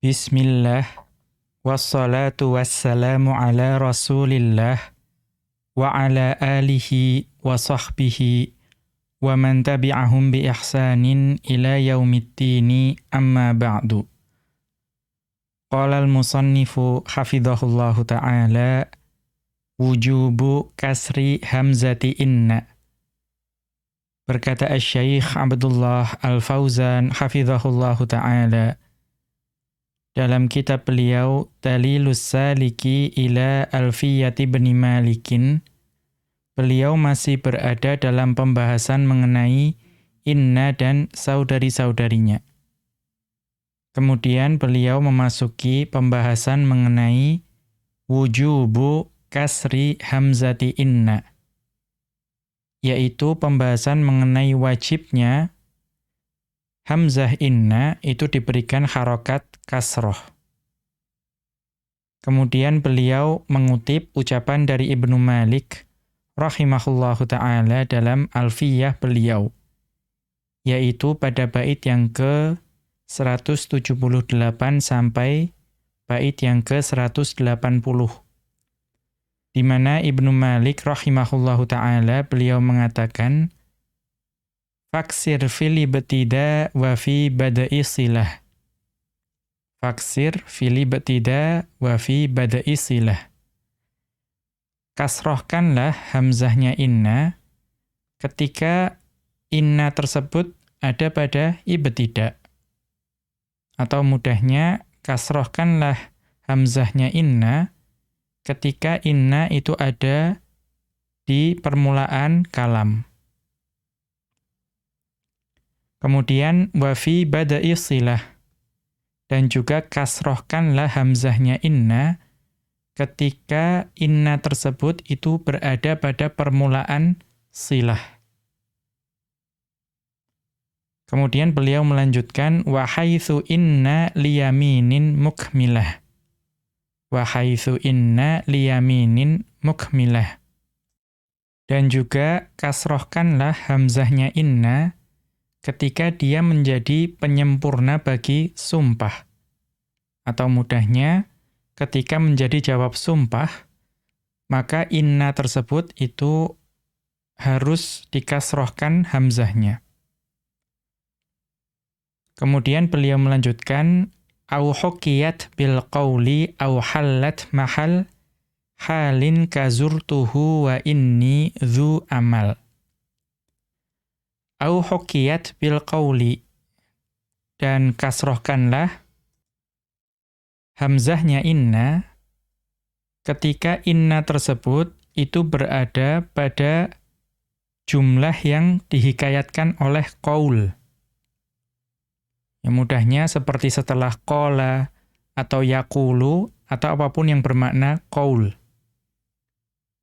Bismillah, wassalatu wassalamu ala rasulillah, wa ala alihi wa sahbihi, wa man tabi'ahum bi ihsanin ila yaumiddini amma ba'du. Qala al-musannifu hafidhahullahu ta'ala, wujubu kasri hamzati inna. Berkata Asy-Syaikh Abdullah Al-Fauzan hafizahullahu taala dalam kitab beliau Dalilus Saliki ila Alfiyati bin Malikin beliau masih berada dalam pembahasan mengenai inna dan saudari-saudarinya. Kemudian beliau memasuki pembahasan mengenai wujubu kasri hamzati inna yaitu pembahasan mengenai wajibnya Hamzah inna itu diberikan harokat kasroh. Kemudian beliau mengutip ucapan dari Ibnu Malik rahimahullahu ta'ala dalam alfiyah beliau. Yaitu pada bait yang ke 178 sampai bait yang ke 180. Di mana Ibnu Malik rahimahullahu ta'ala beliau mengatakan, Faksir fili betida wa fi bada'i silah. Faksir fili betida wa fi bada'i silah. Kasrohkanlah hamzahnya inna ketika inna tersebut ada pada ibtida. Atau mudahnya kasrohkanlah hamzahnya inna ketika inna itu ada di permulaan kalam. Kemudian wafi bada'i silah. Dan juga kasrohkanlah hamzahnya inna ketika inna tersebut itu berada pada permulaan silah. Kemudian beliau melanjutkan wahaitsu inna liyaminin mukmilah. Wahaitsu inna liyaminin mukmilah. Dan juga kasrohkanlah hamzahnya inna ketika dia menjadi penyempurna bagi sumpah. Atau mudahnya, ketika menjadi jawab sumpah, maka inna tersebut itu harus dikasrohkan hamzahnya. Kemudian beliau melanjutkan, au hukiyat bil qawli au hallat mahal halin kazurtuhu wa inni dhu amal au hokiyat bil qawli dan kasrohkanlah hamzahnya inna ketika inna tersebut itu berada pada jumlah yang dihikayatkan oleh qaul. Yang mudahnya seperti setelah qala atau yaqulu atau apa pun yang bermakna qaul.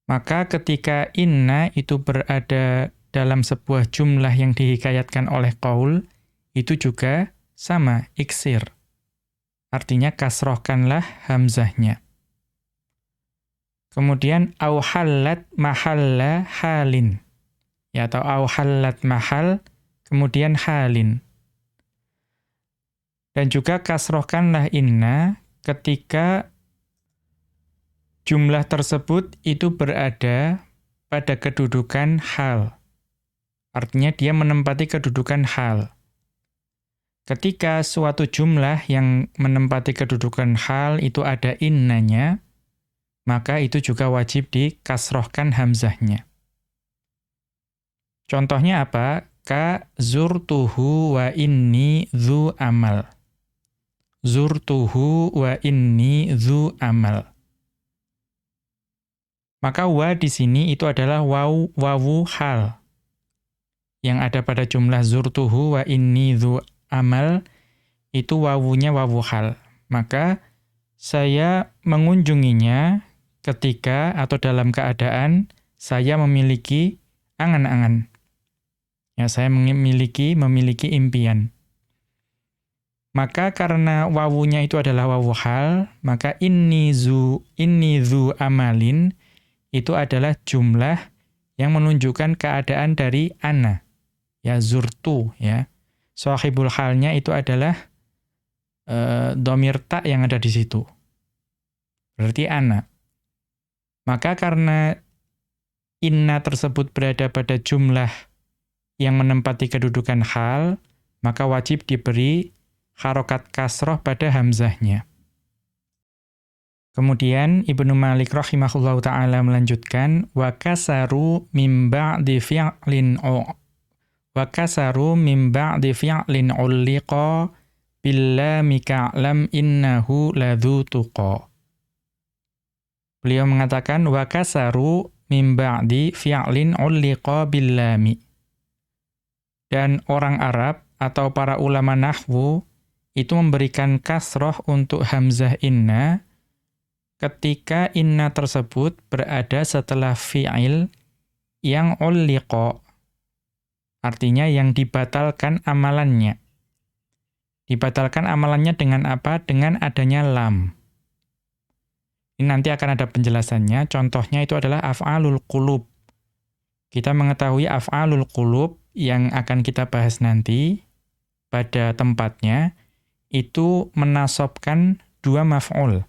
Maka ketika inna itu berada dalam sebuah jumlah yang dihikayatkan oleh qaul itu juga sama iksir. Artinya kasrohkanlah hamzahnya. Kemudian auhallat mahalla halin. Ya atau auhallat mahal kemudian halin. Dan juga kasrohkanlah inna ketika jumlah tersebut itu berada pada kedudukan hal. Artinya dia menempati kedudukan hal. Ketika suatu jumlah yang menempati kedudukan hal itu ada innanya, maka itu juga wajib dikasrohkan hamzahnya. Contohnya apa? Ka zurtuhu wa inni dhu amal. Zurtuhu wa inni dhu amal. Maka wa di sini itu adalah waw, wawu hal yang ada pada jumlah zurtuhu wa inni dhu amal itu wawunya wawu hal. Maka saya mengunjunginya ketika atau dalam keadaan saya memiliki angan-angan. Ya, saya memiliki memiliki impian. Maka karena wawunya itu adalah wawu hal, maka inni zu inni zu amalin itu adalah jumlah yang menunjukkan keadaan dari ana ya zurtu ya. Sahibul halnya itu adalah uh, domir tak yang ada di situ. Berarti anak. Maka karena inna tersebut berada pada jumlah yang menempati kedudukan hal, maka wajib diberi harokat kasroh pada hamzahnya. Kemudian Ibnu Malik rahimahullahu taala melanjutkan wa kasaru mim ba'di fi'lin wa kasaru mim ba'di fi'lin ulliqa billami ka'lam innahu ladzu tuqa. Beliau mengatakan wa kasaru mim ba'di fi'lin ulliqa billami. Dan orang Arab atau para ulama nahwu itu memberikan kasroh untuk hamzah inna ketika inna tersebut berada setelah fi'il yang ulliqa, artinya yang dibatalkan amalannya. Dibatalkan amalannya dengan apa? Dengan adanya lam. Ini nanti akan ada penjelasannya. Contohnya itu adalah af'alul qulub. Kita mengetahui af'alul qulub yang akan kita bahas nanti pada tempatnya itu menasobkan dua maf'ul.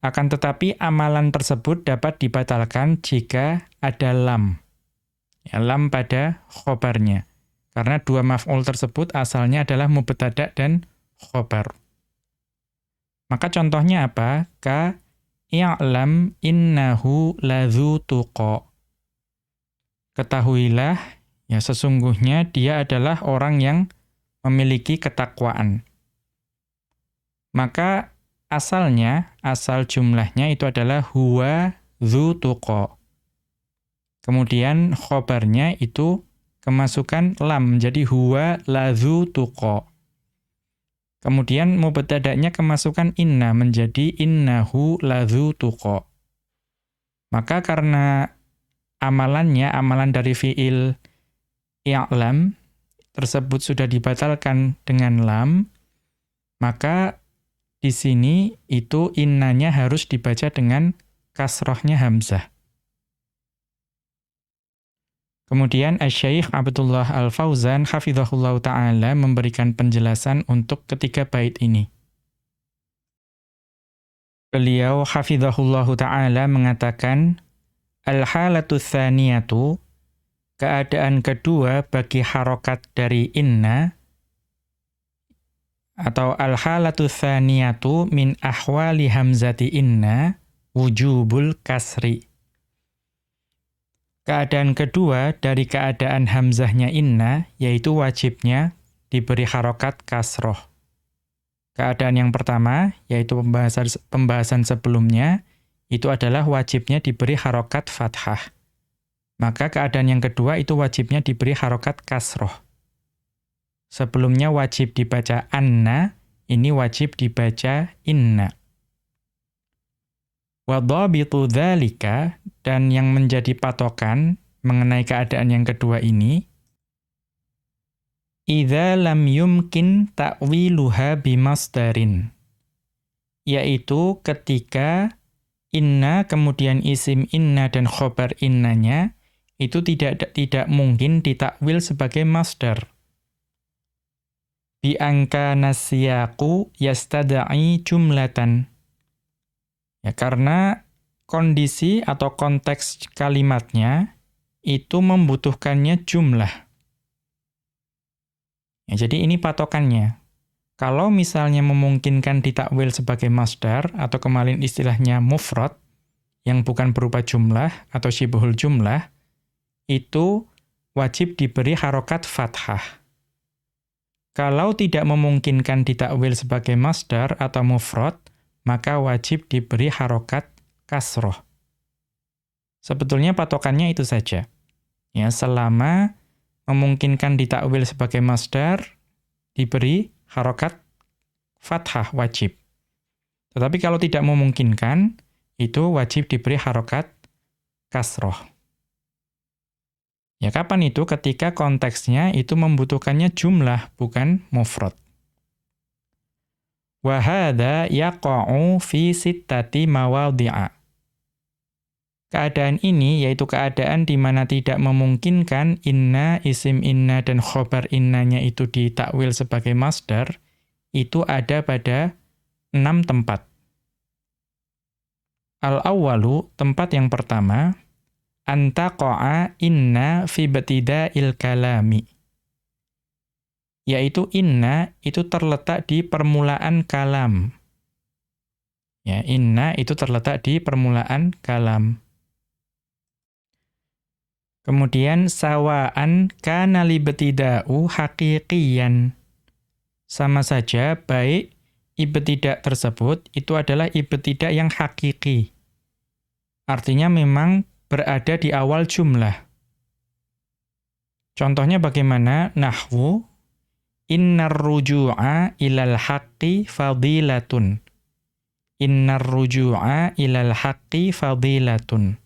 Akan tetapi amalan tersebut dapat dibatalkan jika ada lam. Ya, lam pada khobarnya. Karena dua maf'ul tersebut asalnya adalah mubtada dan khobar. Maka contohnya apa? Ka i'lam innahu ladzu tuqa. Ketahuilah ya sesungguhnya dia adalah orang yang memiliki ketakwaan. Maka asalnya, asal jumlahnya itu adalah huwa dhu tuqa. Kemudian khobarnya itu kemasukan lam, jadi huwa ladhu tuqa. Kemudian mubtada'nya kemasukan inna, menjadi innahu ladhu tuqa. Maka karena amalannya, amalan dari fi'il i'lam, tersebut sudah dibatalkan dengan lam, maka di sini itu innanya harus dibaca dengan kasrohnya hamzah. Kemudian Asy-Syaikh Abdullah Al-Fauzan hafizahullah taala memberikan penjelasan untuk ketiga bait ini. Beliau hafizahullah taala mengatakan al-halatu tsaniyatu keadaan kedua bagi harokat dari inna atau al-halatu tsaniyatu min ahwali hamzati inna wujubul kasri. Keadaan kedua dari keadaan hamzahnya inna yaitu wajibnya diberi harokat kasroh. Keadaan yang pertama yaitu pembahasan pembahasan sebelumnya itu adalah wajibnya diberi harokat fathah. Maka keadaan yang kedua itu wajibnya diberi harokat kasroh. Sebelumnya wajib dibaca anna, ini wajib dibaca inna. Wadhabitu dzalika dan yang menjadi patokan mengenai keadaan yang kedua ini idza lam yumkin ta'wiluha bimasdarin yaitu ketika inna kemudian isim inna dan khobar innanya itu tidak tidak mungkin ditakwil sebagai masdar bi angka yastada'i jumlatan. Ya, karena kondisi atau konteks kalimatnya itu membutuhkannya jumlah. Ya, jadi ini patokannya. Kalau misalnya memungkinkan ditakwil sebagai masdar atau kemarin istilahnya mufrad yang bukan berupa jumlah atau syibuhul jumlah, itu wajib diberi harokat fathah. Kalau tidak memungkinkan ditakwil sebagai masdar atau mufrad, maka wajib diberi harokat kasroh. Sebetulnya patokannya itu saja. Ya, selama memungkinkan ditakwil sebagai masdar, diberi harokat fathah wajib. Tetapi kalau tidak memungkinkan, itu wajib diberi harokat kasroh. Ya kapan itu? Ketika konteksnya itu membutuhkannya jumlah, bukan mufrad. Wahada yaqa'u fi sittati mawadhi'a. Keadaan ini yaitu keadaan di mana tidak memungkinkan inna, isim inna dan khobar innanya itu ditakwil sebagai masdar, itu ada pada enam tempat. Al-awwalu, tempat yang pertama, antaqa'a inna fi il kalami. Yaitu inna itu terletak di permulaan kalam. Ya, inna itu terletak di permulaan kalam. Kemudian sawaan kana libtida'u haqiqiyan. Sama saja baik ibtidak tersebut itu adalah ibtidak yang hakiki. Artinya memang berada di awal jumlah. Contohnya bagaimana? Nahwu innar ruju'a ilal haqqi fadilatun. Innar ruju'a ilal haqqi fadilatun.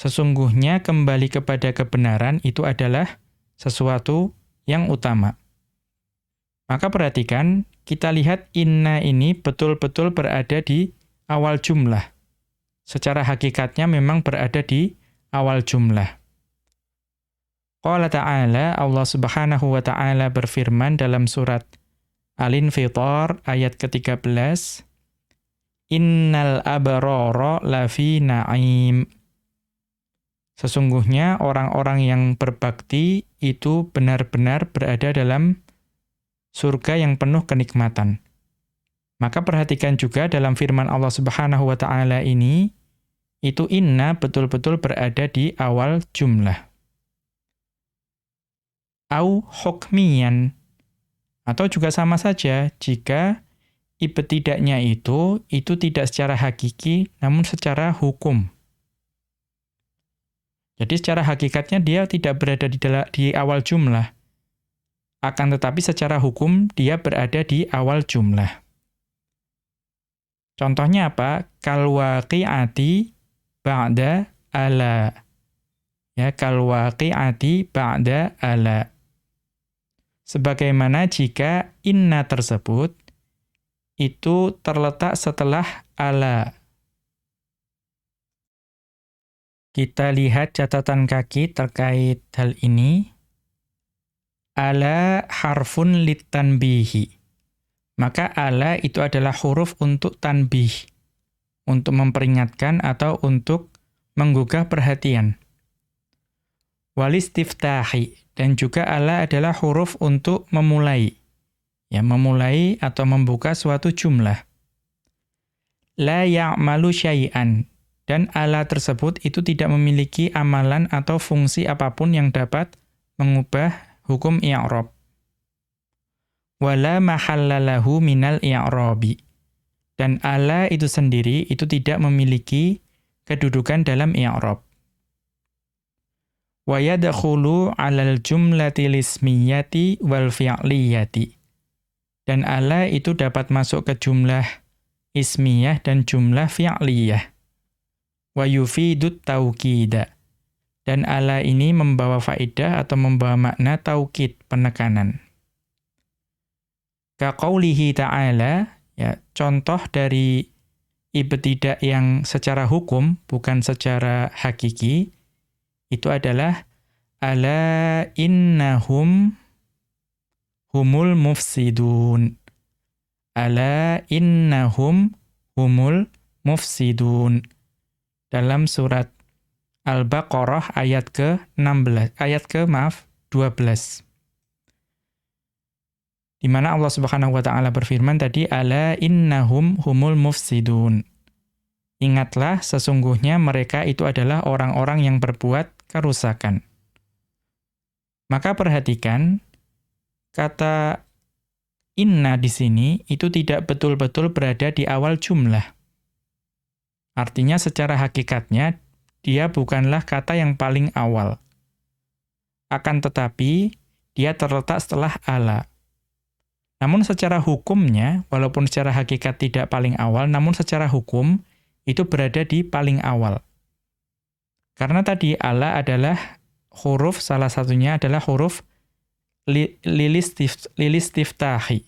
Sesungguhnya kembali kepada kebenaran itu adalah sesuatu yang utama. Maka perhatikan, kita lihat inna ini betul-betul berada di awal jumlah. Secara hakikatnya memang berada di awal jumlah. Qala ta'ala, Allah subhanahu wa ta'ala berfirman dalam surat Al-Infitar ayat ke-13, Innal abrara lafi na'im. Sesungguhnya orang-orang yang berbakti itu benar-benar berada dalam surga yang penuh kenikmatan. Maka perhatikan juga dalam firman Allah Subhanahu wa taala ini itu inna betul-betul berada di awal jumlah. Au hukmiyan atau juga sama saja jika ibtidaknya itu itu tidak secara hakiki namun secara hukum. Jadi secara hakikatnya dia tidak berada di, di awal jumlah akan tetapi secara hukum dia berada di awal jumlah. Contohnya apa? Kalwaqi'ati ba'da ala. Ya, kalwaqi'ati ba'da ala. Sebagaimana jika inna tersebut itu terletak setelah ala. Kita lihat catatan kaki terkait hal ini ala harfun litanbihi. Maka ala itu adalah huruf untuk tanbih. Untuk memperingatkan atau untuk menggugah perhatian. Walistiftahi. Dan juga ala adalah huruf untuk memulai. Ya, memulai atau membuka suatu jumlah. La ya'malu syai'an. Dan ala tersebut itu tidak memiliki amalan atau fungsi apa pun yang dapat mengubah hukum i'rab. Wala mahallalahu minal i'rabi. Dan ala itu sendiri itu tidak memiliki kedudukan dalam i'rab. Wa yadkhulu 'alal jumlati lismiyati wal fi'liyati. Dan ala itu dapat masuk ke jumlah ismiyah dan jumlah fi'liyah. Wa yufidut tauqida dan ala ini membawa faidah atau membawa makna taukid, penekanan. Kaqaulihi ta'ala, ya, contoh dari ibtidak yang secara hukum, bukan secara hakiki, itu adalah ala innahum humul mufsidun. Ala innahum humul mufsidun. Dalam surat Al-Baqarah ayat ke-16 ayat ke maaf 12 di mana Allah Subhanahu wa taala berfirman tadi ala innahum humul mufsidun. Ingatlah sesungguhnya mereka itu adalah orang-orang yang berbuat kerusakan. Maka perhatikan kata inna di sini itu tidak betul-betul berada di awal jumlah Artinya secara hakikatnya dia bukanlah kata yang paling awal. Akan tetapi, dia terletak setelah ala. Namun secara hukumnya, walaupun secara hakikat tidak paling awal, namun secara hukum, itu berada di paling awal. Karena tadi ala adalah huruf, salah satunya adalah huruf li, lilis tiftahi.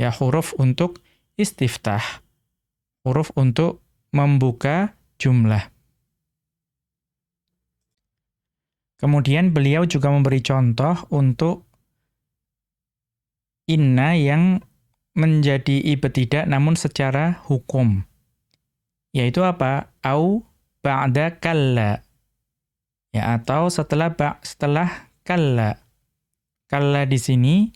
Ya, huruf untuk istiftah. Huruf untuk membuka jumlah. Kemudian beliau juga memberi contoh untuk inna yang menjadi ibtidak namun secara hukum. Yaitu apa? Au ba'da kalla. Ya, atau setelah ba setelah kalla. Kalla di sini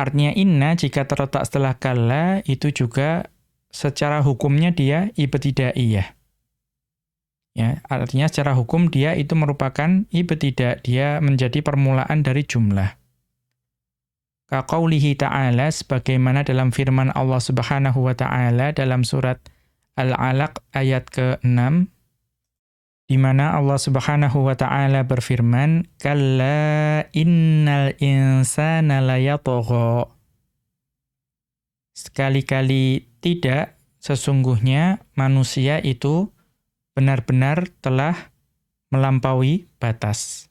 artinya inna jika terletak setelah kalla itu juga secara hukumnya dia ibtidaiyah. Ya, artinya secara hukum dia itu merupakan ibtidak, dia menjadi permulaan dari jumlah. Kaqaulihi ta'ala sebagaimana dalam firman Allah Subhanahu wa taala dalam surat Al-Alaq ayat ke-6 di mana Allah Subhanahu wa taala berfirman kalla innal insana layatagha Sekali-kali tidak sesungguhnya manusia itu benar-benar telah melampaui batas.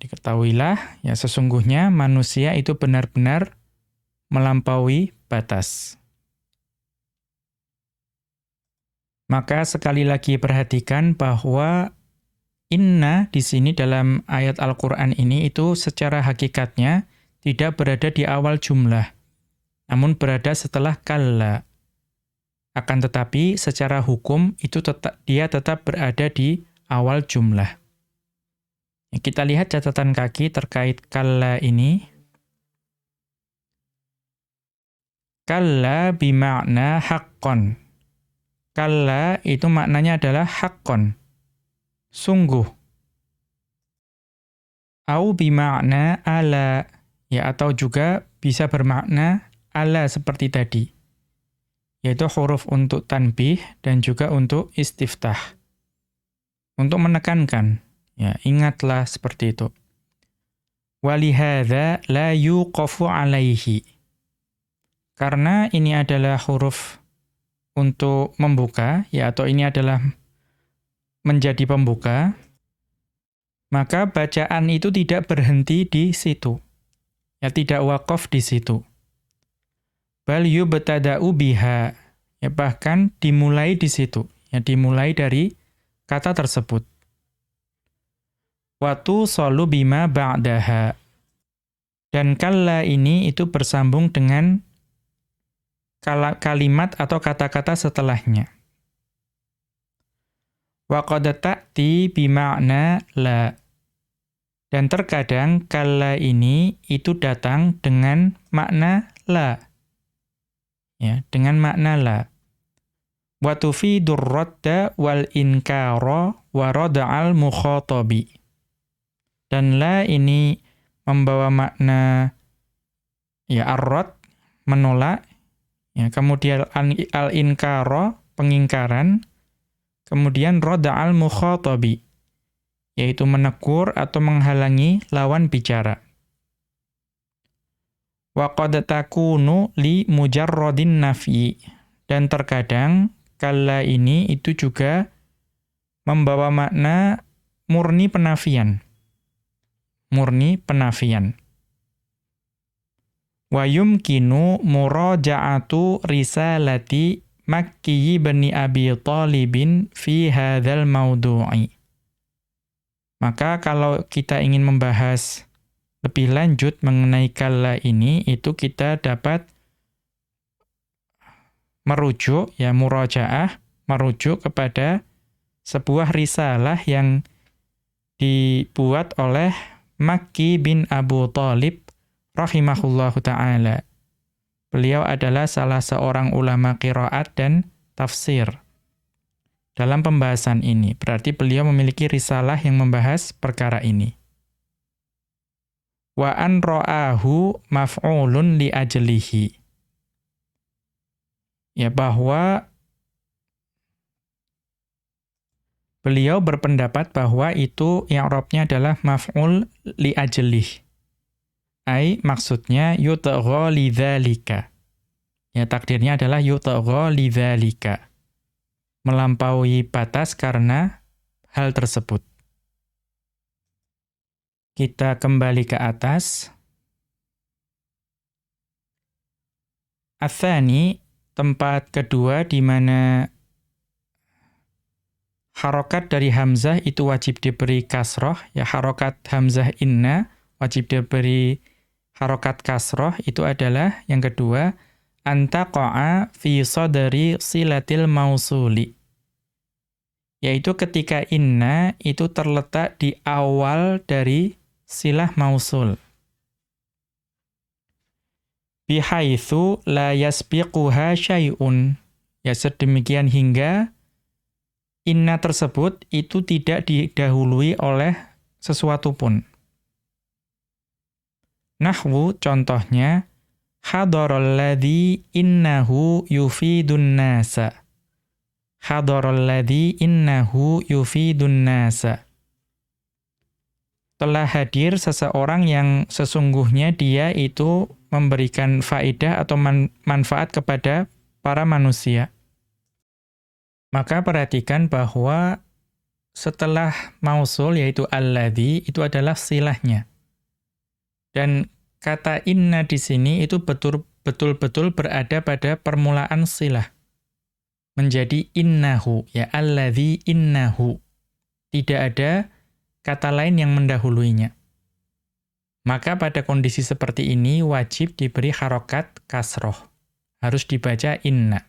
Jadi ketahuilah ya sesungguhnya manusia itu benar-benar melampaui batas. Maka sekali lagi perhatikan bahwa inna di sini dalam ayat Al-Qur'an ini itu secara hakikatnya tidak berada di awal jumlah, namun berada setelah kalla. Akan tetapi secara hukum itu tetap dia tetap berada di awal jumlah. Kita lihat catatan kaki terkait kalla ini. Kalla bimakna haqqon. Kalla itu maknanya adalah haqqon. Sungguh. Au bimakna ala. Ya, atau juga bisa bermakna ala seperti tadi. Yaitu huruf untuk tanbih dan juga untuk istiftah. Untuk menekankan. Ya, ingatlah seperti itu. Walihada la yuqafu alaihi. Karena ini adalah huruf untuk membuka, ya atau ini adalah menjadi pembuka, maka bacaan itu tidak berhenti di situ. Ya tidak wakaf di situ. Bal yubtada'u biha. Ya bahkan dimulai di situ. Ya dimulai dari kata tersebut. Watu solu bima ba'daha. Dan kalla ini itu bersambung dengan kalimat atau kata-kata setelahnya. Wa qad ta'ti bima'na la. Dan terkadang kalla ini itu datang dengan makna la. Ya, dengan makna la. Wa tufidur radda wal inkara wa rada'al mukhatabi. Dan la ini membawa makna ya arrod, menolak, ya, kemudian al-inkaro, pengingkaran, kemudian roda al-mukhatabi, yaitu menegur atau menghalangi lawan bicara. Wa qad takunu li mujarrodin nafyi. Dan terkadang kala ini itu juga membawa makna murni penafian murni penafian. Wa yumkinu muraja'atu risalati Makki bani Abi Talibin fi hadzal maudu'i. Maka kalau kita ingin membahas lebih lanjut mengenai kala ini, itu kita dapat merujuk, ya murajaah, merujuk kepada sebuah risalah yang dibuat oleh Makki bin Abu Talib rahimahullahu taala. Beliau adalah salah seorang ulama qiraat dan tafsir. Dalam pembahasan ini, berarti beliau memiliki risalah yang membahas perkara ini. Wa an ra'ahu maf'ulun li ajlihi. Ya bahwa Beliau berpendapat bahwa itu yang robnya adalah maf'ul li ajlih. Ai maksudnya yutagha lidzalika. Ya takdirnya adalah yutagha lidzalika. Melampaui batas karena hal tersebut. Kita kembali ke atas. Athani, tempat kedua di mana harokat dari hamzah itu wajib diberi kasroh, ya harokat hamzah inna wajib diberi harokat kasroh itu adalah yang kedua antaqa'a fi sadri silatil mausuli yaitu ketika inna itu terletak di awal dari silah mausul bihaitsu la yasbiquha syai'un ya sedemikian hingga inna tersebut itu tidak didahului oleh sesuatu pun nahwu contohnya Hadaralladzi innahu yufidun nasa. Hadaralladzi innahu yufidun nasa. Telah hadir seseorang yang sesungguhnya dia itu memberikan faidah atau man manfaat kepada para manusia. Maka perhatikan bahwa setelah mausul yaitu alladzi itu adalah silahnya. Dan kata inna di sini itu betul-betul berada pada permulaan silah. Menjadi innahu, ya alladhi innahu. Tidak ada kata lain yang mendahuluinya. Maka pada kondisi seperti ini wajib diberi harokat kasroh. Harus dibaca inna.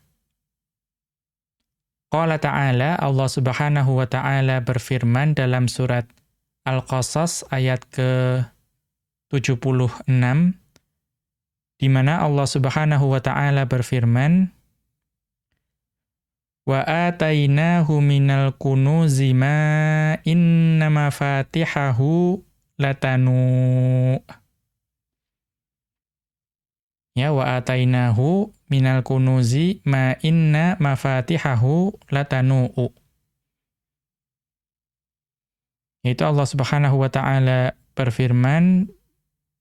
Qala ta'ala, Allah subhanahu wa ta'ala berfirman dalam surat Al-Qasas ayat ke 76 di mana Allah Subhanahu wa taala berfirman Wa atainahu minal kunuzi ma inna mafatihahu latanu. Ya wa atainahu minal kunuzi ma inna mafatihahu latanu. Itu Allah Subhanahu wa taala berfirman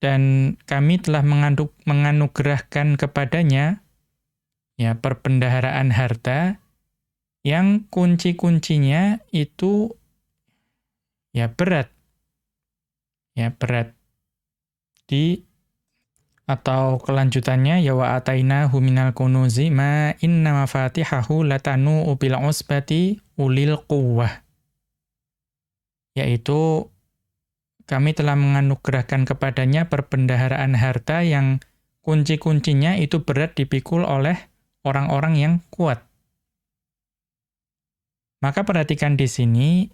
dan kami telah menganugerahkan kepadanya ya perbendaharaan harta yang kunci-kuncinya itu ya berat. Ya berat. Di atau kelanjutannya ya wa atainahu minal kunuzi ma inna mafatihahu latanu bil usbati ulil quwwah. Yaitu kami telah menganugerahkan kepadanya perbendaharaan harta yang kunci-kuncinya itu berat dipikul oleh orang-orang yang kuat. Maka perhatikan di sini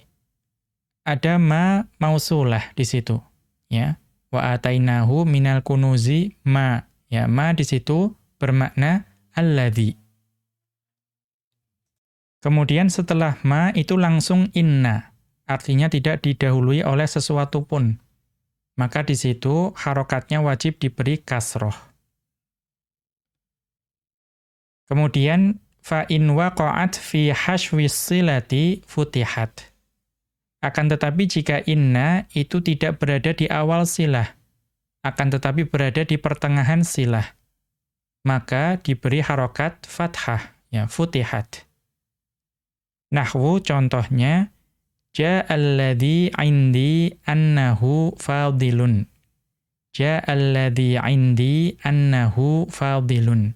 ada ma mausulah di situ, ya. Wa atainahu minal kunuzi ma. Ya, ma di situ bermakna alladzi. Kemudian setelah ma itu langsung inna artinya tidak didahului oleh sesuatu pun. Maka di situ harokatnya wajib diberi kasroh. Kemudian fa in waqa'at fi hashwis silati futihat. Akan tetapi jika inna itu tidak berada di awal silah, akan tetapi berada di pertengahan silah, maka diberi harokat fathah, ya futihat. Nahwu contohnya, Ja'alladhi indi annahu fadilun. Ja'alladhi indi annahu fadilun.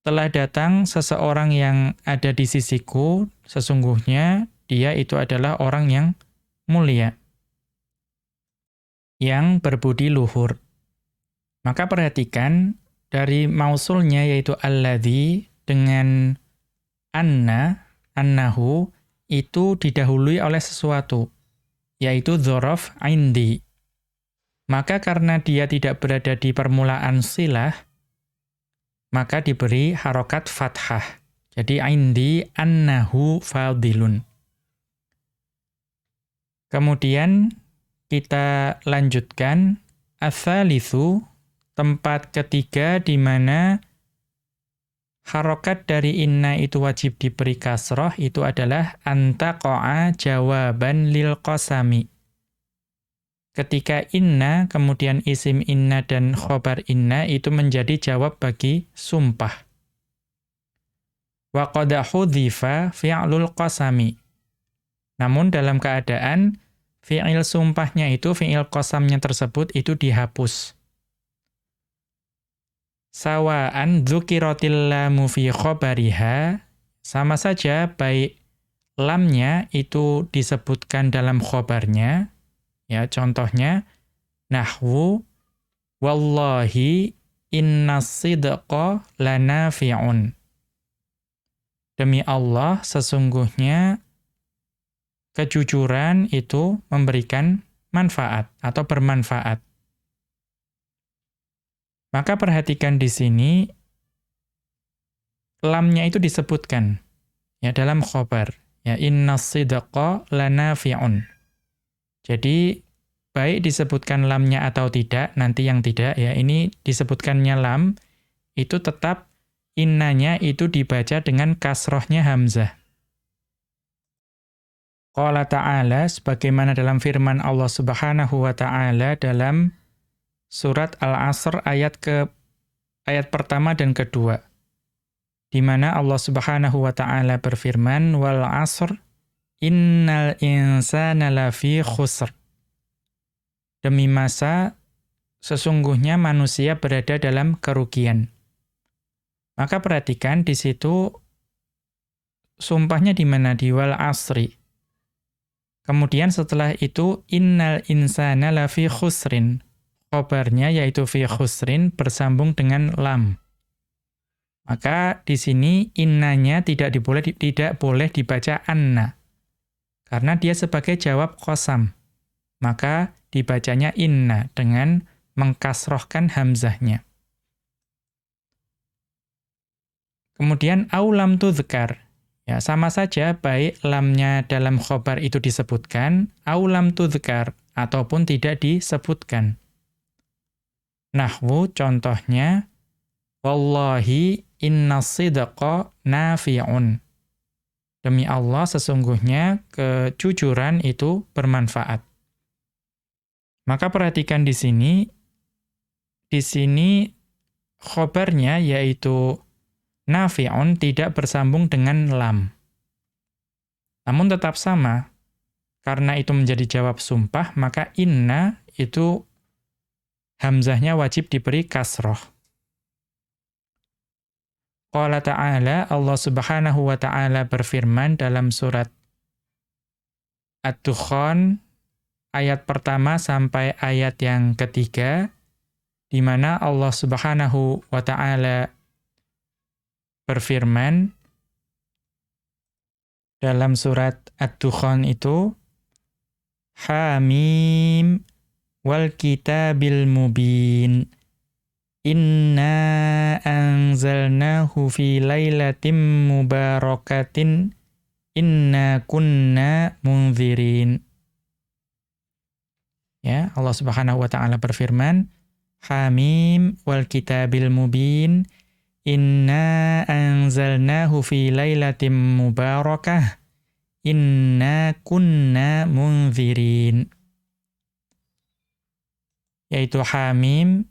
Telah datang seseorang yang ada di sisiku, sesungguhnya dia itu adalah orang yang mulia. Yang berbudi luhur. Maka perhatikan, dari mausulnya yaitu alladhi dengan anna, annahu, itu didahului oleh sesuatu, yaitu zorof indi. Maka karena dia tidak berada di permulaan silah, maka diberi harokat fathah. Jadi indi annahu fadilun. Kemudian kita lanjutkan asalisu tempat ketiga di mana harokat dari inna itu wajib diberi kasroh itu adalah antaqo'a jawaban lil qasami. Ketika inna, kemudian isim inna dan khobar inna itu menjadi jawab bagi sumpah. Wa qad hudhifa fi'lul qasami. Namun dalam keadaan fi'il sumpahnya itu, fi'il qasamnya tersebut itu dihapus sawaan dzukiratil lamu fi khabariha sama saja baik lamnya itu disebutkan dalam khobarnya ya contohnya Nahwu wallahi inna sidqa lanafi'un. Demi Allah, sesungguhnya kejujuran itu memberikan manfaat atau bermanfaat. Maka perhatikan di sini lamnya itu disebutkan ya dalam khobar ya inna sidqa lanafi'un. Jadi baik disebutkan lamnya atau tidak, nanti yang tidak ya, ini disebutkannya lam, itu tetap innanya itu dibaca dengan kasrohnya hamzah. Qala ta'ala, sebagaimana dalam firman Allah subhanahu wa ta'ala dalam surat Al-Asr ayat ke ayat pertama dan kedua. Di mana Allah subhanahu wa ta'ala berfirman, Wal asr, innal insana lafi khusr demi masa sesungguhnya manusia berada dalam kerugian. Maka perhatikan di situ sumpahnya di mana di wal asri. Kemudian setelah itu innal insana lafi khusrin. Khobarnya yaitu fi khusrin bersambung dengan lam. Maka di sini innanya tidak diboleh tidak boleh dibaca anna. Karena dia sebagai jawab kosam. Maka dibacanya inna dengan mengkasrohkan hamzahnya. Kemudian aulam tudhkar. Ya, sama saja baik lamnya dalam khobar itu disebutkan, aulam tudhkar, ataupun tidak disebutkan. Nahwu contohnya, Wallahi inna sidqa nafi'un. Demi Allah sesungguhnya kejujuran itu bermanfaat. Maka perhatikan di sini, di sini khobarnya yaitu nafi'un tidak bersambung dengan lam. Namun tetap sama, karena itu menjadi jawab sumpah, maka inna itu hamzahnya wajib diberi kasroh. Qala ta'ala, Allah subhanahu wa ta'ala berfirman dalam surat At-Dukhan ayat pertama sampai ayat yang ketiga, di mana Allah Subhanahu wa Ta'ala berfirman dalam surat Ad-Dukhan itu, Hamim wal kitabil mubin. Inna anzalnahu fi lailatin mubarakatin inna kunna munzirin. Ya, Allah Subhanahu wa taala berfirman, Hamim wal kitabil mubin inna anzalnahu fi lailatin mubarakah inna kunna munzirin. Yaitu Hamim,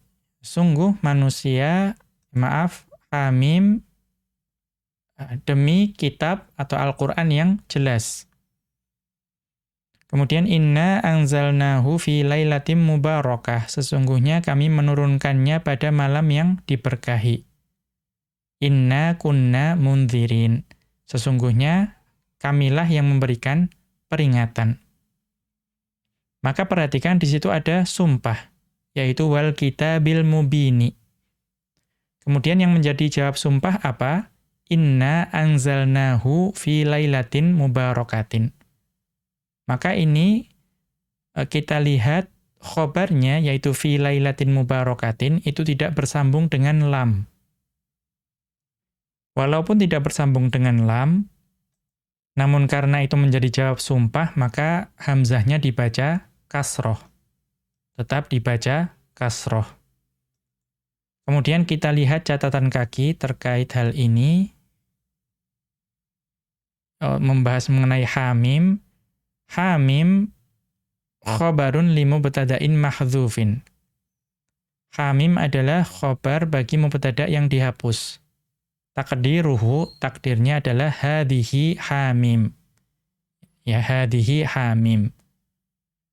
sungguh manusia, maaf, Hamim eh, demi kitab atau Al-Qur'an yang jelas. Kemudian inna anzalnahu fi lailatin mubarakah. Sesungguhnya kami menurunkannya pada malam yang diberkahi. Inna kunna munzirin. Sesungguhnya kamilah yang memberikan peringatan. Maka perhatikan di situ ada sumpah, yaitu wal kitabil mubini. Kemudian yang menjadi jawab sumpah apa? Inna anzalnahu fi lailatin mubarakatin. Maka ini eh, kita lihat khobarnya yaitu fi lailatin mubarakatin itu tidak bersambung dengan lam. Walaupun tidak bersambung dengan lam, namun karena itu menjadi jawab sumpah, maka hamzahnya dibaca kasroh. Tetap dibaca kasroh. Kemudian kita lihat catatan kaki terkait hal ini. Oh, membahas mengenai hamim. Hamim khobarun limu betadain mahdzufin. Hamim adalah khobar bagi mubtada yang dihapus. Takdiruhu, takdirnya adalah hadihi hamim. Ya, hadihi hamim.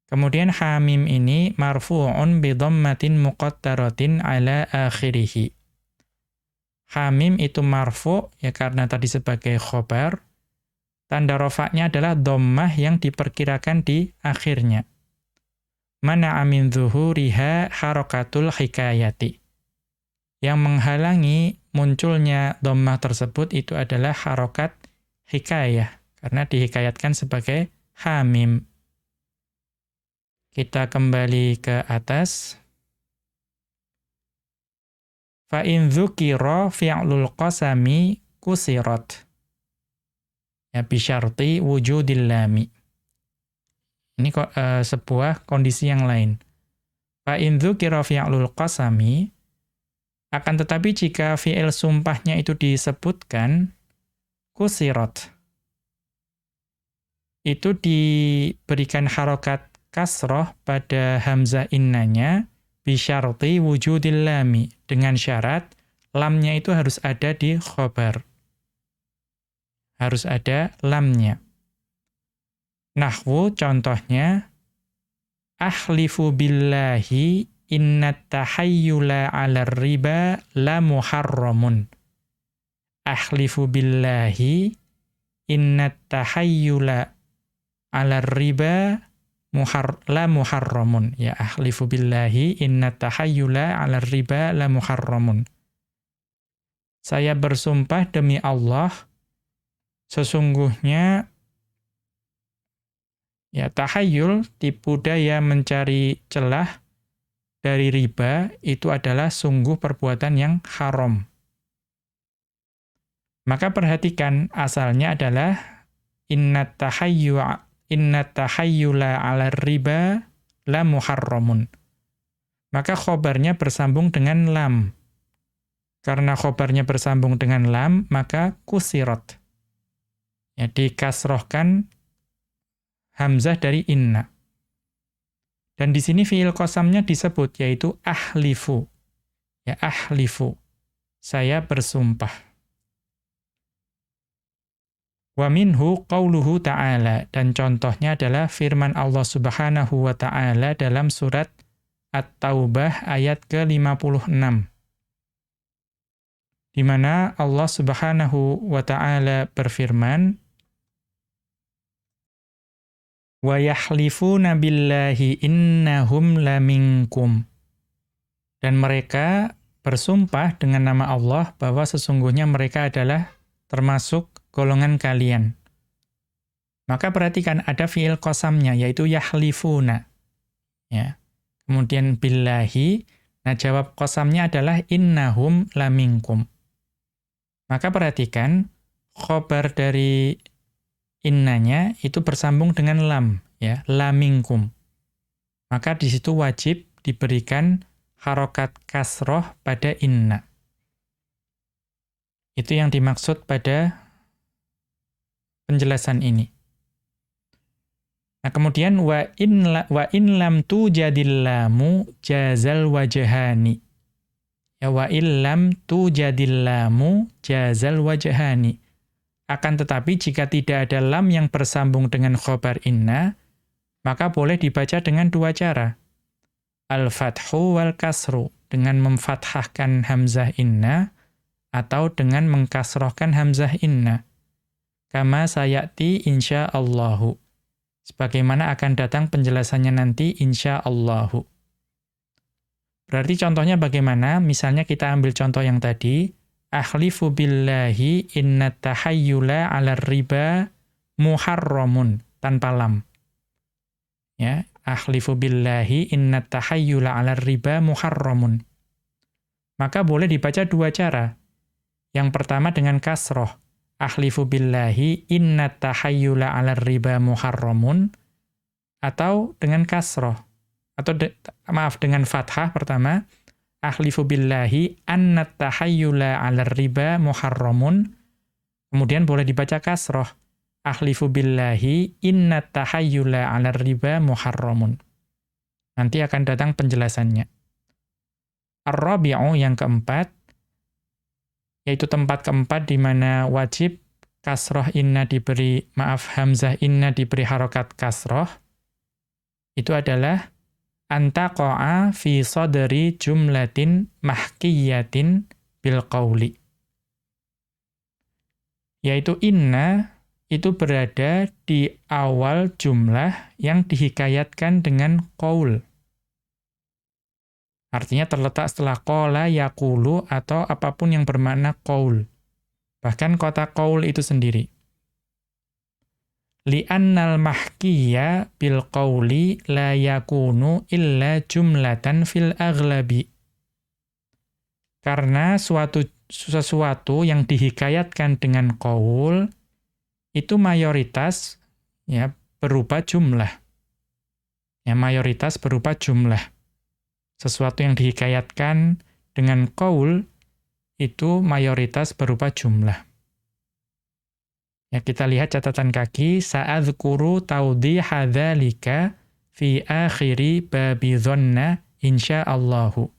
Kemudian hamim ini marfu'un bidhammatin muqattaratin ala akhirih. Hamim itu marfu' ya karena tadi sebagai khobar tanda rofaknya adalah dommah yang diperkirakan di akhirnya. mana amin zuhuriha harokatul hikayati. Yang menghalangi munculnya dhammah tersebut itu adalah harokat hikayah karena dihikayatkan sebagai hamim. Kita kembali ke atas. Fa in dzukira fi'lul qasami kusirat. Ya bisyarti wujudil lami. Ini kok uh, sebuah kondisi yang lain. Fa in dzukira fi'lul qasami akan tetapi jika fi'il sumpahnya itu disebutkan kusirat itu diberikan harokat kasroh pada hamzah innanya bisyarti wujudil lami dengan syarat lamnya itu harus ada di khobar. Harus ada lamnya. Nahwu contohnya ahlifu billahi inna tahayyula 'ala riba la muharramun. Ahlifu billahi inna tahayyula 'ala riba muhar la muharramun. Ya ahlifu billahi inna tahayyula 'ala riba la muharramun. Saya bersumpah demi Allah sesungguhnya ya tahayyul tipu daya mencari celah dari riba itu adalah sungguh perbuatan yang haram. Maka perhatikan asalnya adalah inna tahayyu inna tahayyula 'ala riba la muharramun. Maka khobarnya bersambung dengan lam. Karena khobarnya bersambung dengan lam, maka kusirat. Ya, dikasrohkan hamzah dari inna. Dan di sini fiil kosamnya disebut, yaitu ahlifu. Ya, ahlifu. Saya bersumpah. Wa minhu qauluhu ta'ala dan contohnya adalah firman Allah Subhanahu wa taala dalam surat At-Taubah ayat ke-56. Di mana Allah Subhanahu wa taala berfirman Wa yahlifuna billahi innahum laminkum Dan mereka bersumpah dengan nama Allah bahwa sesungguhnya mereka adalah termasuk golongan kalian. Maka perhatikan ada fiil kosamnya, yaitu yahlifuna. Ya. Kemudian billahi, nah jawab kosamnya adalah innahum lamingkum. Maka perhatikan, khobar dari innanya itu bersambung dengan lam, ya, lamingkum. Maka di situ wajib diberikan harokat kasroh pada inna. Itu yang dimaksud pada penjelasan ini. Nah, kemudian wa in la, wa in lam tujadillamu jazal wajhani. Ya wa illam tujadillamu jazal wajhani. Akan tetapi jika tidak ada lam yang bersambung dengan khobar inna, maka boleh dibaca dengan dua cara. Al-fathu wal kasru, dengan memfathahkan hamzah inna, atau dengan mengkasrohkan hamzah inna kama sayati insyaallahu. Sebagaimana akan datang penjelasannya nanti insyaallahu. Berarti contohnya bagaimana? Misalnya kita ambil contoh yang tadi, ahlifu billahi inna tahayyula 'ala riba muharramun tanpa lam. Ya, ahlifu billahi inna tahayyula 'ala riba muharramun. Maka boleh dibaca dua cara. Yang pertama dengan kasroh ahlifu billahi inna tahayyula 'ala riba muharramun. Atau dengan kasroh. Atau de, maaf dengan fathah pertama. Ahlifu billahi anna tahayyula 'ala riba muharramun. Kemudian boleh dibaca kasroh. Ahlifu billahi inna tahayyula 'ala riba muharramun. Nanti akan datang penjelasannya. Ar-rabi'u yang keempat yaitu tempat keempat di mana wajib kasroh inna diberi, maaf, hamzah inna diberi harokat kasroh, itu adalah antaqa'a fi sadri jumlatin mahkiyatin bil. Yaitu inna itu berada di awal jumlah yang dihikayatkan dengan qaul. Artinya terletak setelah qala yaqulu atau apa pun yang bermakna qaul. Bahkan kota qaul itu sendiri. Li'annal mahkiya bil qawli la yakunu illa jumlatan fil aghlabi. Karena suatu sesuatu yang dihikayatkan dengan qaul itu mayoritas ya berupa jumlah. Ya mayoritas berupa jumlah sesuatu yang dihikayatkan dengan qaul itu mayoritas berupa jumlah. Ya, kita lihat catatan kaki sa'adzkuru taudhihadzalika fi akhiri babi dhanna insyaallahu.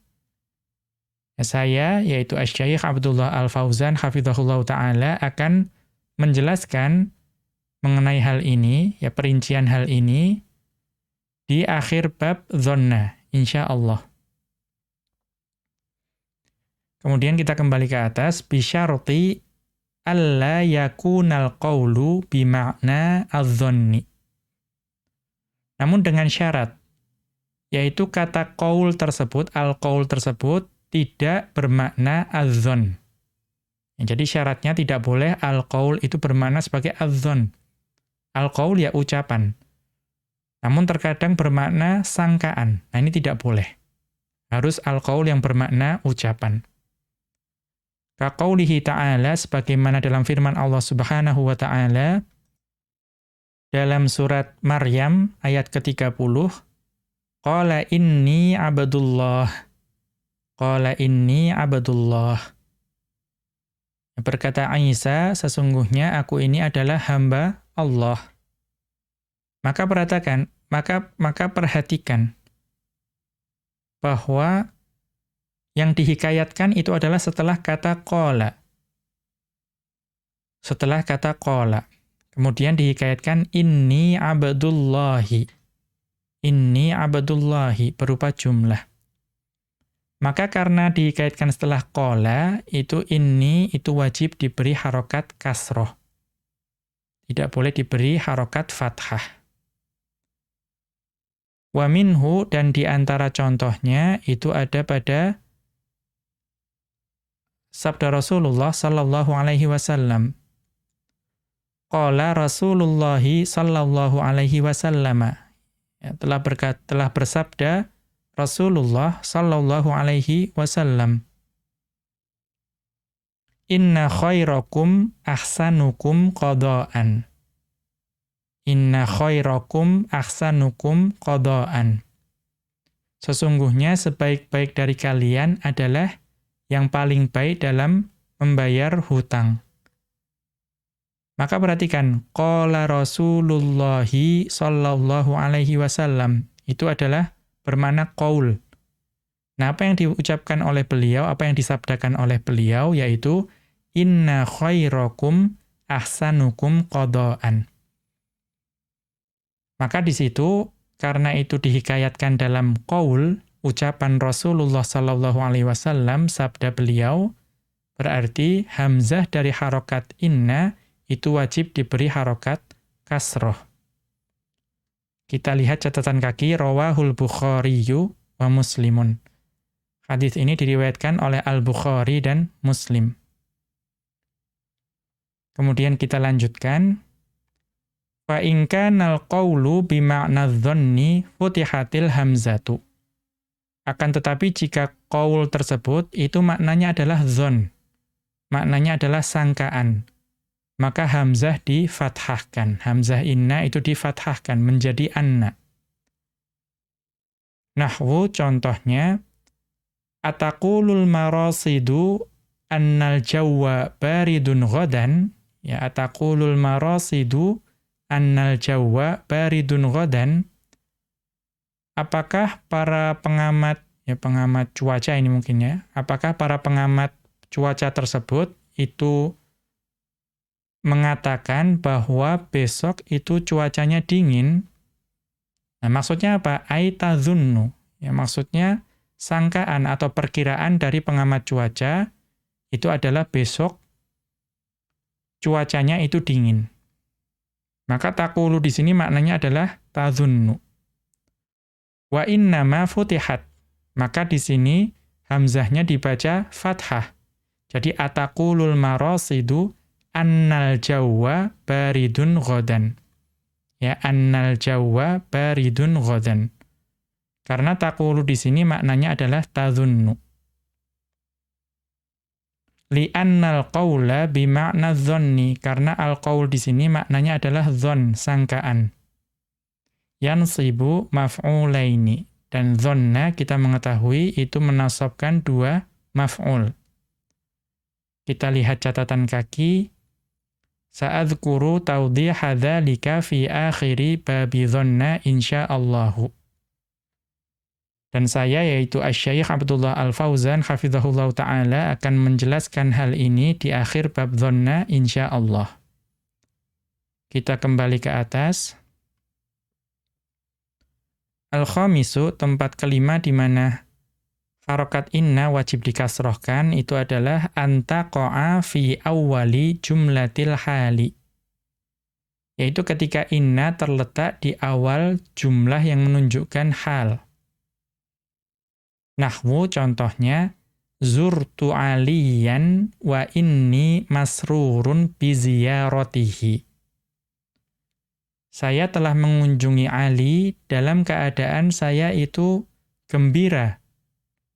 Ya, saya yaitu Asy-Syaikh Abdullah Al-Fauzan hafizahullah taala akan menjelaskan mengenai hal ini, ya perincian hal ini di akhir bab dhanna insyaallah. Kemudian kita kembali ke atas bisyarti alla yakunal qawlu bima'na adh-dhanni. Namun dengan syarat yaitu kata qaul tersebut, al-qaul tersebut tidak bermakna adh-dhann. Ya, jadi syaratnya tidak boleh al-qaul itu bermakna sebagai adh-dhann. Al-qaul ya ucapan. Namun terkadang bermakna sangkaan. Nah ini tidak boleh. Harus al-qaul yang bermakna ucapan. Kaqaulihi ta'ala sebagaimana dalam firman Allah Subhanahu wa taala dalam surat Maryam ayat ke-30 Qala inni abdullah Qala inni abdullah Berkata Isa sesungguhnya aku ini adalah hamba Allah Maka perhatikan maka maka perhatikan bahwa yang dihikayatkan itu adalah setelah kata kola. Setelah kata kola. Kemudian dihikayatkan inni abdullahi. Inni abdullahi berupa jumlah. Maka karena dikaitkan setelah kola, itu ini itu wajib diberi harokat kasroh. Tidak boleh diberi harokat fathah. Wa minhu dan di antara contohnya itu ada pada sabda Rasulullah sallallahu alaihi wasallam. Qala Rasulullah sallallahu alaihi wasallam. Ya, telah berkat telah bersabda Rasulullah sallallahu alaihi wasallam. Inna khairakum ahsanukum qadaan. Inna khairakum ahsanukum qadaan. Sesungguhnya sebaik-baik dari kalian adalah yang paling baik dalam membayar hutang. Maka perhatikan, qala Rasulullah sallallahu alaihi wasallam itu adalah bermakna qaul. Nah, apa yang diucapkan oleh beliau, apa yang disabdakan oleh beliau yaitu inna khairakum ahsanukum qadaan. Maka di situ karena itu dihikayatkan dalam qaul, ucapan Rasulullah sallallahu alaihi wasallam sabda beliau berarti hamzah dari harokat inna itu wajib diberi harokat kasroh. Kita lihat catatan kaki rawahul Bukhariyu wa Muslimun. Hadis ini diriwayatkan oleh Al-Bukhari dan Muslim. Kemudian kita lanjutkan fa in kana al-qawlu bi ma'na dhanni futihatil hamzatu. Akan tetapi jika qaul tersebut itu maknanya adalah zon. Maknanya adalah sangkaan. Maka hamzah difathahkan. Hamzah inna itu difathahkan menjadi anna. Nahwu contohnya ataqulul marasidu annal jawwa baridun ghadan ya ataqulul marasidu annal jawwa baridun ghadan apakah para pengamat ya pengamat cuaca ini mungkin ya, apakah para pengamat cuaca tersebut itu mengatakan bahwa besok itu cuacanya dingin. Nah, maksudnya apa? Aitazunnu. Ya, maksudnya sangkaan atau perkiraan dari pengamat cuaca itu adalah besok cuacanya itu dingin. Maka takulu di sini maknanya adalah tazunnu. Wa inna ma futihat. Maka di sini hamzahnya dibaca fathah. Jadi ataqulul marasidu annal jawwa baridun ghadan. Ya annal jawwa baridun ghadan. Karena taqulu di sini maknanya adalah tadhunnu. Li'annal qawla bima'na dhanni karena al-qaul di sini maknanya adalah dhon, sangkaan. Yansibu maf'ulaini dan dhanna kita mengetahui itu menasabkan dua maf'ul. Kita lihat catatan kaki Sa'adhkuru tawdiha dzalika fi akhiri babi dhanna insyaallahu. Dan saya yaitu Asy-Syaikh Abdullah Al-Fauzan hafizahullah taala akan menjelaskan hal ini di akhir bab dhanna insyaallah. Kita kembali ke atas. Al-khamisu tempat kelima di mana harokat inna wajib dikasrohkan itu adalah antaqa'a fi awwali jumlatil hali. Yaitu ketika inna terletak di awal jumlah yang menunjukkan hal. Nahwu contohnya zurtu aliyan wa inni masrurun bi ziyaratihi. Saya telah mengunjungi Ali dalam keadaan saya itu gembira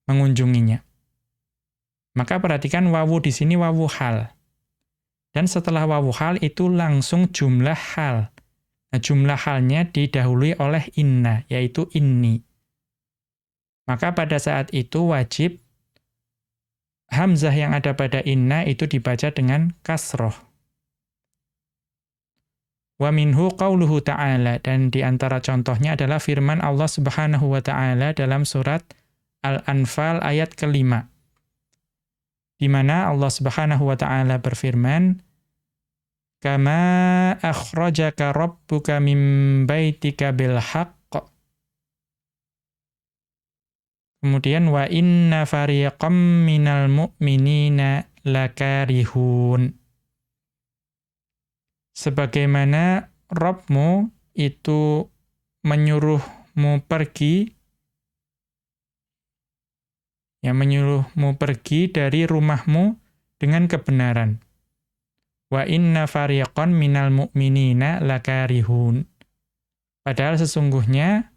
mengunjunginya. Maka perhatikan wawu di sini wawu hal. Dan setelah wawu hal itu langsung jumlah hal. Nah, jumlah halnya didahului oleh inna, yaitu inni. Maka pada saat itu wajib hamzah yang ada pada inna itu dibaca dengan kasroh. Wa minhu qauluhu ta'ala dan di antara contohnya adalah firman Allah Subhanahu wa taala dalam surat Al-Anfal ayat kelima. Di mana Allah Subhanahu wa taala berfirman, "Kama akhrajaka rabbuka min baitika bil Kemudian wa inna fariqam minal mu'minina lakarihun. Sebagaimana Robmu itu menyuruhmu pergi, ya menyuruhmu pergi dari rumahmu dengan kebenaran. Wa inna fariqan minal mu'minina lakarihun. Padahal sesungguhnya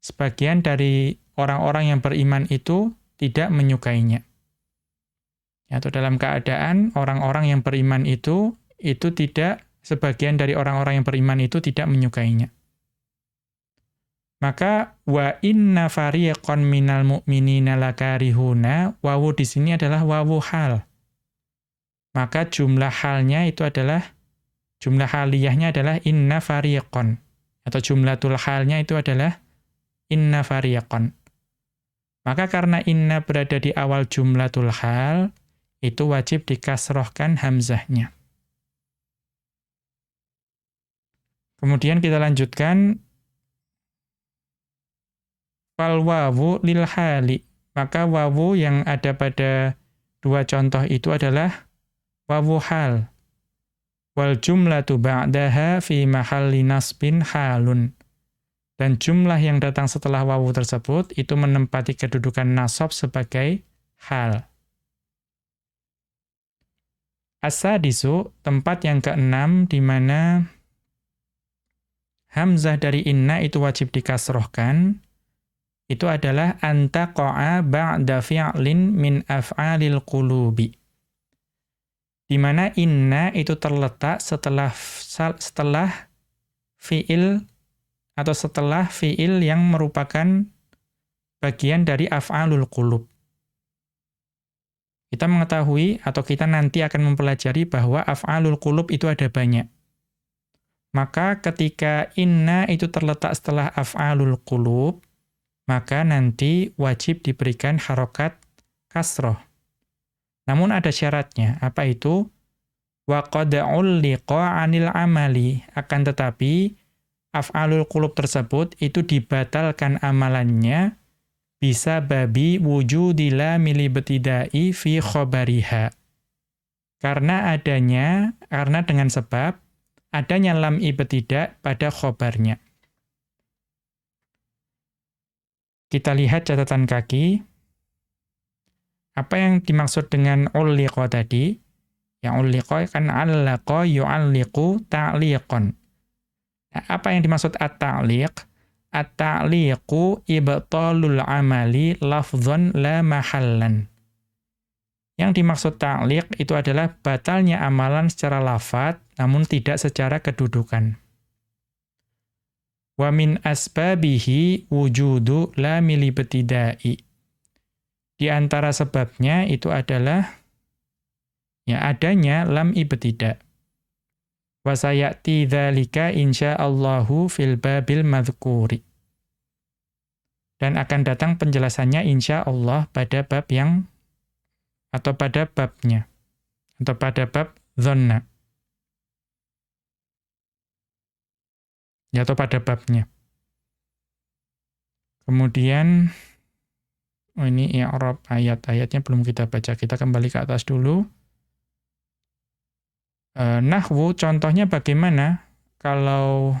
sebagian dari orang-orang yang beriman itu tidak menyukainya. Atau dalam keadaan orang-orang yang beriman itu, itu tidak, sebagian dari orang-orang yang beriman itu tidak menyukainya. Maka wa inna fariqan minal mu'minina lakarihuna wawu di sini adalah wawu hal. Maka jumlah halnya itu adalah jumlah haliyahnya adalah inna fariqan atau jumlatul halnya itu adalah inna fariqan. Maka karena inna berada di awal jumlatul hal, itu wajib dikasrohkan hamzahnya. Kemudian kita lanjutkan fal wawu lil hali. Maka wawu yang ada pada dua contoh itu adalah wawu hal. Wal jumlatu ba'daha fi mahalli nasbin halun. Dan jumlah yang datang setelah wawu tersebut itu menempati kedudukan nasab sebagai hal. Asadisu, tempat yang keenam di mana hamzah dari inna itu wajib dikasrohkan, itu adalah antaqa'a ba'da fi'lin min af'alil qulubi. Di mana inna itu terletak setelah setelah fi'il atau setelah fiil yang merupakan bagian dari af'alul qulub. Kita mengetahui atau kita nanti akan mempelajari bahwa af'alul qulub itu ada banyak. Maka ketika inna itu terletak setelah af'alul qulub, maka nanti wajib diberikan harokat kasroh. Namun ada syaratnya. Apa itu? Wa qada'ul 'anil amali. Akan tetapi af'alul qulub tersebut itu dibatalkan amalannya bisa babi wujudila milibetidai fi khobariha. Karena adanya, karena dengan sebab adanya lam ibtidak pada khobarnya. Kita lihat catatan kaki. Apa yang dimaksud dengan ulliqa tadi? Yang ulliqa kan allaqa yu'alliqu ta'liqan. Nah, apa yang dimaksud at-ta'liq? At-ta'liqu ibtalul amali lafdhan la mahallan. Yang dimaksud ta'liq itu adalah batalnya amalan secara lafat namun tidak secara kedudukan. Wa min asbabihi wujudu la milibtidai. Di antara sebabnya itu adalah ya adanya lam ibtida. Wa sayati dzalika insyaallahu fil babil madhkuri. Dan akan datang penjelasannya insyaallah pada bab yang atau pada babnya atau pada bab dhanna. ya, atau pada babnya. Kemudian oh ini i'rab ayat-ayatnya belum kita baca. Kita kembali ke atas dulu. E, nahwu contohnya bagaimana kalau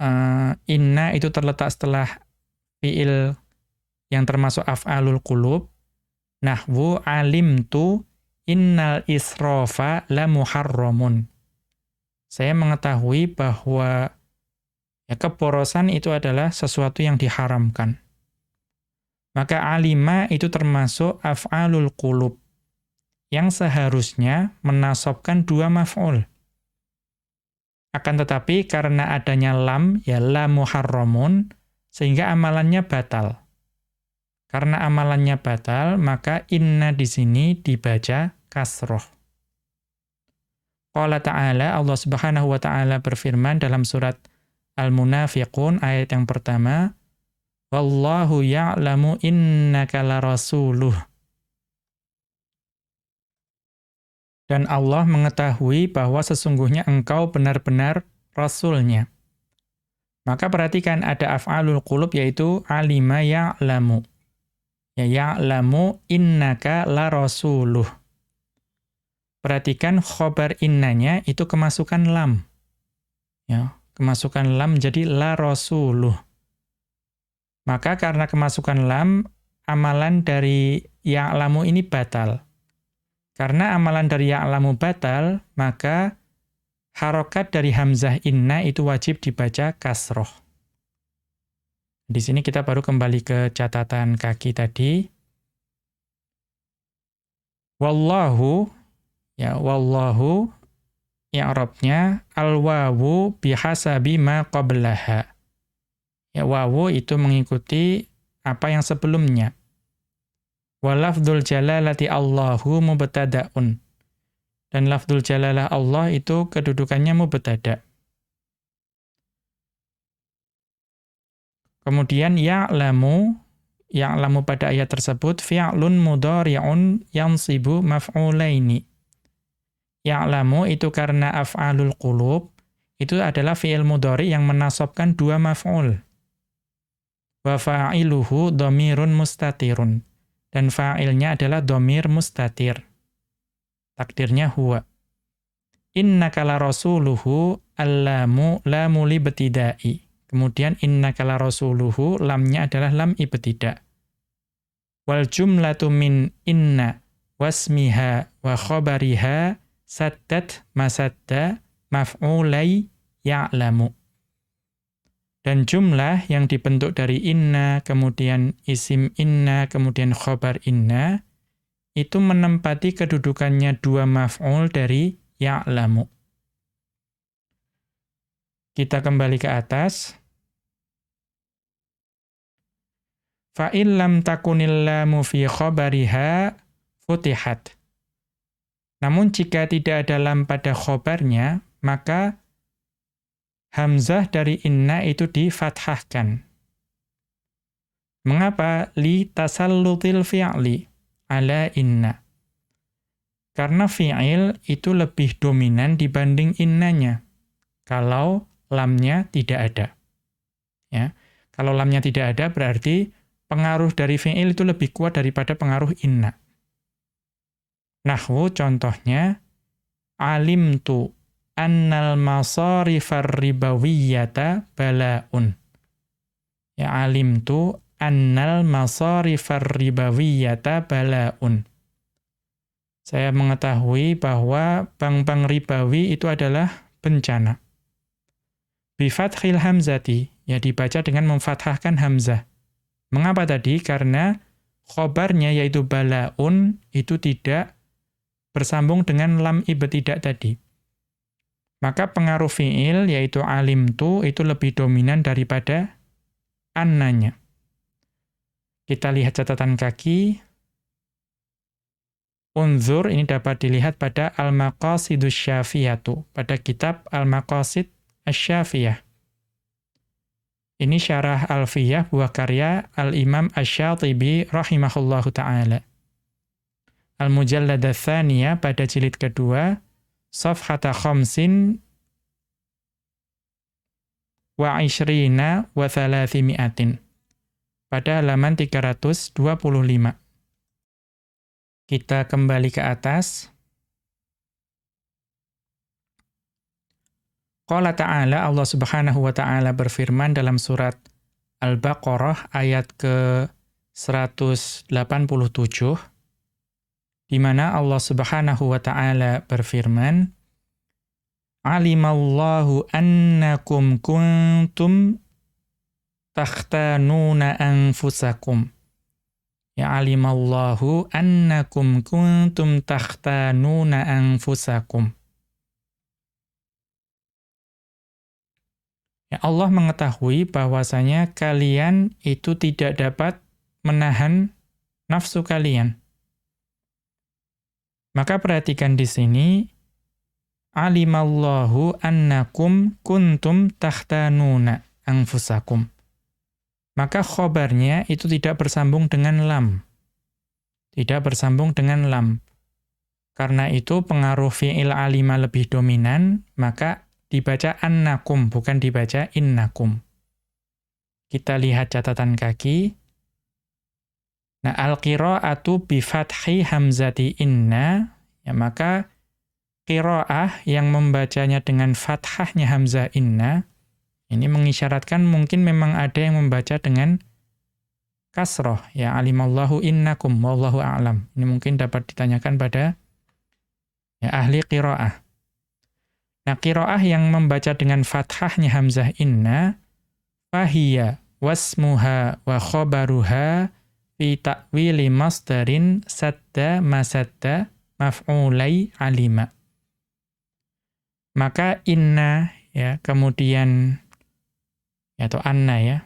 e, inna itu terletak setelah fiil yang termasuk af'alul qulub. Nahwu alimtu innal israfa la muharramun saya mengetahui bahwa ya, keporosan itu adalah sesuatu yang diharamkan. Maka alima itu termasuk af'alul qulub yang seharusnya menasobkan dua maf'ul. Akan tetapi karena adanya lam, ya la muharramun, sehingga amalannya batal. Karena amalannya batal, maka inna di sini dibaca kasroh. Qala ta'ala, Allah subhanahu wa ta'ala berfirman dalam surat Al-Munafiqun ayat yang pertama, Wallahu ya'lamu innaka larasuluh. Dan Allah mengetahui bahwa sesungguhnya engkau benar-benar rasulnya. Maka perhatikan ada af'alul qulub yaitu alima ya'lamu. Ya ya'lamu innaka larasuluh. Perhatikan khobar innanya itu kemasukan lam. Ya, kemasukan lam jadi la rasuluh. Maka karena kemasukan lam, amalan dari ya'lamu ini batal. Karena amalan dari ya'lamu batal, maka harokat dari hamzah inna itu wajib dibaca kasroh. Di sini kita baru kembali ke catatan kaki tadi. Wallahu Ya, wallahu i'rabnya al-wawu bihasabi ma qablaha. Ya, wawu itu mengikuti apa yang sebelumnya. Wa lafdzul jalalati Allahu mubtada'un. Dan lafdzul jalalah Allah itu kedudukannya mubtada'. Kemudian ya'lamu ya'lamu pada ayat tersebut fi'lun mudhari'un yansibu maf'ulaini Ya'lamu itu karena af'alul qulub, itu adalah fi'il mudhari yang menasobkan dua maf'ul. Wa fa'iluhu domirun mustatirun. Dan fa'ilnya adalah domir mustatir. Takdirnya huwa. Innaka la rasuluhu allamu lamu libtidai. Kemudian innaka la rasuluhu lamnya adalah lam ibtida. Wal jumlatu min inna wasmiha wa khabariha saddat masadda maf'ulai ya'lamu. Dan jumlah yang dibentuk dari inna, kemudian isim inna, kemudian khobar inna, itu menempati kedudukannya dua maf'ul dari ya'lamu. Kita kembali ke atas. Fa'in lam takunillamu fi khobariha futihat. Namun jika tidak ada lam pada khobarnya, maka hamzah dari inna itu difathahkan. Mengapa? Li tasallutil fi'li ala inna. Karena fi'il itu lebih dominan dibanding innanya. Kalau lamnya tidak ada. Ya. Kalau lamnya tidak ada berarti pengaruh dari fi'il itu lebih kuat daripada pengaruh inna. Nahwu contohnya alimtu annal masarifar ribawiyyata balaun. Ya alim tu annal masarifar ribawiyata balaun. Saya mengetahui bahwa bank-bank ribawi itu adalah bencana. Bifathil hamzati, ya dibaca dengan memfathahkan hamzah. Mengapa tadi? Karena khobarnya yaitu balaun itu tidak bersambung dengan lam ibtidak tadi. Maka pengaruh fi'il yaitu alim tu itu lebih dominan daripada annanya. Kita lihat catatan kaki. Unzur ini dapat dilihat pada Al-Maqasidus Syafiyatu, pada kitab Al-Maqasid Asy-Syafiyah. Ini syarah Alfiyah buah karya Al-Imam Asy-Syatibi rahimahullahu taala. Al-Mujallad Tsaniyah pada jilid kedua, safhata khamsin wa ishrina wa thalathimi'atin. Pada halaman 325. Kita kembali ke atas. Qala ta'ala Allah Subhanahu wa taala berfirman dalam surat Al-Baqarah ayat ke 187 di mana Allah Subhanahu wa taala berfirman Alimallahu annakum kuntum takhtanuna anfusakum Ya alimallahu annakum kuntum takhtanuna anfusakum Ya Allah mengetahui bahwasanya kalian itu tidak dapat menahan nafsu kalian. Maka perhatikan di sini alimallahu annakum kuntum tahtanuna anfusakum. Maka khobarnya itu tidak bersambung dengan lam. Tidak bersambung dengan lam. Karena itu pengaruh fi'il alima lebih dominan, maka dibaca annakum, bukan dibaca innakum. Kita lihat catatan kaki. Nah, al-qira'atu bi fathi hamzati inna, ya maka qira'ah yang membacanya dengan fathahnya hamzah inna, ini mengisyaratkan mungkin memang ada yang membaca dengan kasroh, ya alimallahu innakum, wallahu a'lam. Ini mungkin dapat ditanyakan pada ya, ahli qira'ah. Nah, kiroah yang membaca dengan fathahnya hamzah inna, fahiyya wasmuha wa khobaruha fi ta'wili masdarin sadda masadda maf'ulai alima. Maka inna, ya, kemudian, atau anna ya,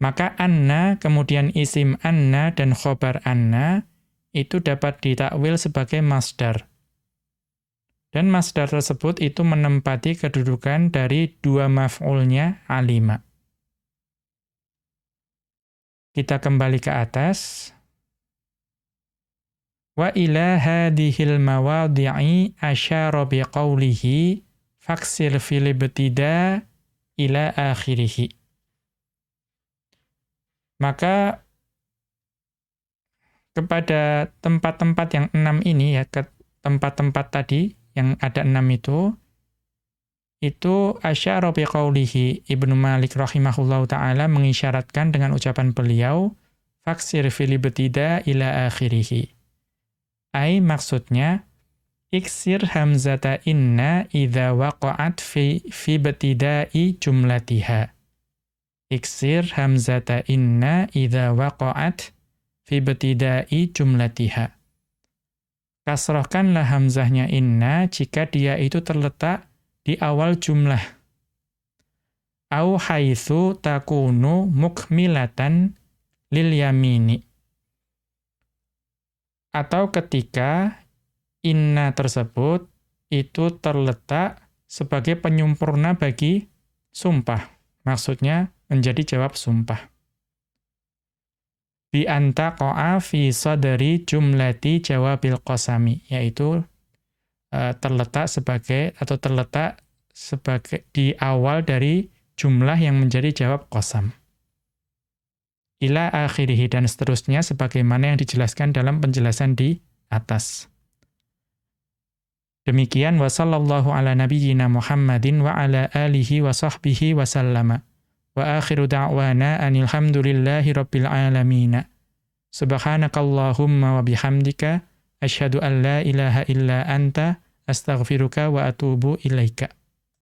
maka anna, kemudian isim anna dan khobar anna, itu dapat ditakwil sebagai masdar dan masdar tersebut itu menempati kedudukan dari dua maf'ulnya alima. Kita kembali ke atas. Wa ila hadhil mawadhi'i asyara biqaulihi faksir fil ibtida ila akhirih. Maka kepada tempat-tempat yang enam ini ya, ke tempat-tempat tadi yang ada enam itu, itu asyara biqaulihi Ibnu Malik rahimahullahu taala mengisyaratkan dengan ucapan beliau faksir fil ibtida ila akhirih. Ai maksudnya iksir hamzata inna idza waqa'at fi fi ibtida'i jumlatiha. Iksir hamzata inna idza waqa'at fi ibtida'i jumlatiha. Kasrohkanlah hamzahnya inna jika dia itu terletak di awal jumlah. Au haitsu takunu mukmilatan lil yamini. Atau ketika inna tersebut itu terletak sebagai penyempurna bagi sumpah. Maksudnya menjadi jawab sumpah bi antaqa'a fi sadri jumlati jawabil qasami yaitu terletak sebagai atau terletak sebagai di awal dari jumlah yang menjadi jawab qasam ila akhirih dan seterusnya sebagaimana yang dijelaskan dalam penjelasan di atas demikian wa sallallahu ala nabiyyina Muhammadin wa ala alihi wa sahbihi wa sallama Wa akhiru da'wana anilhamdulillahi rabbil alamina. Subhanakallahumma wa bihamdika. Ashadu an la ilaha illa anta. Astaghfiruka wa atubu ilaika.